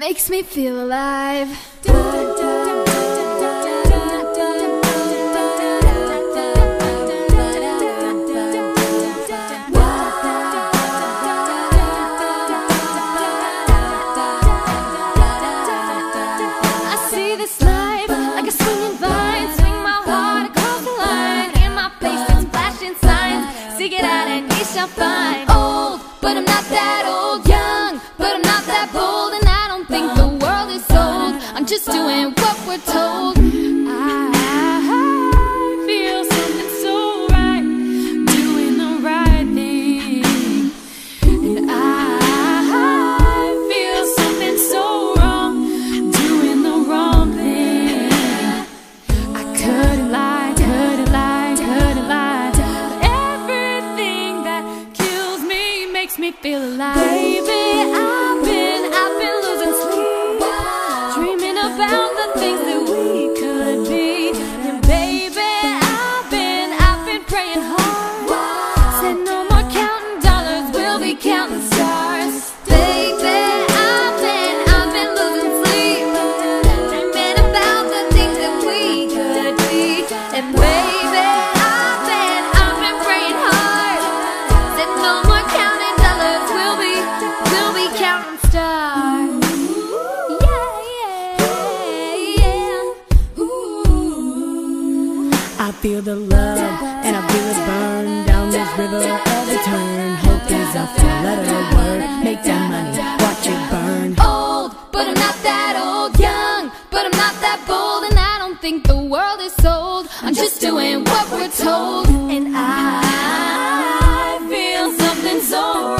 makes me feel alive. Find. Old, but I'm not that old. I'm just doing what we're told. I feel something so right. Doing the right thing. And I feel something so wrong, doing the wrong thing. I couldn't lie, couldn't lie, couldn't lie. Everything that kills me makes me feel alive. About I feel the love and I feel it burn down this river every turn. Hope is a four letter word. Make that money, watch it burn. old, but I'm not that old. Young, but I'm not that bold. And I don't think the world is sold. I'm just doing what we're told. And I feel something so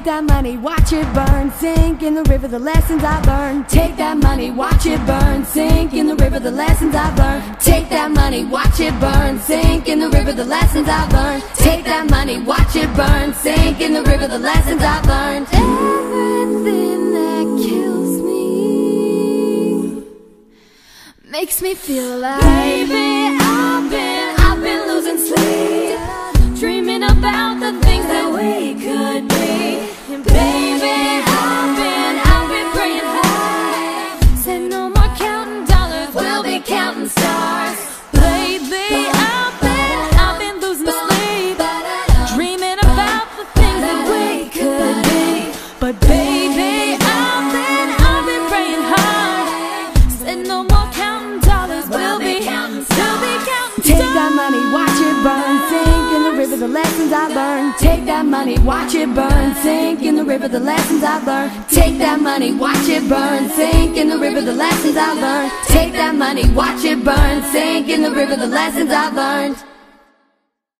Take that money, watch it burn, sink in the river. The lessons I've learned. Take that money, watch it burn, sink in the river. The lessons I've learned. Take that money, watch it burn, sink in the river. The lessons I've learned. Take that money, watch it burn, sink in the river. The lessons I've learned. Everything that kills me makes me feel alive. Baby, I've been, I've been losing sleep, lessons I learned. Take that money, watch it burn, sink in the river. The lessons I learned. Take that money, watch it burn, sink in the river. The lessons I learned. Take that money, watch it burn, sink in the river. The lessons I learned.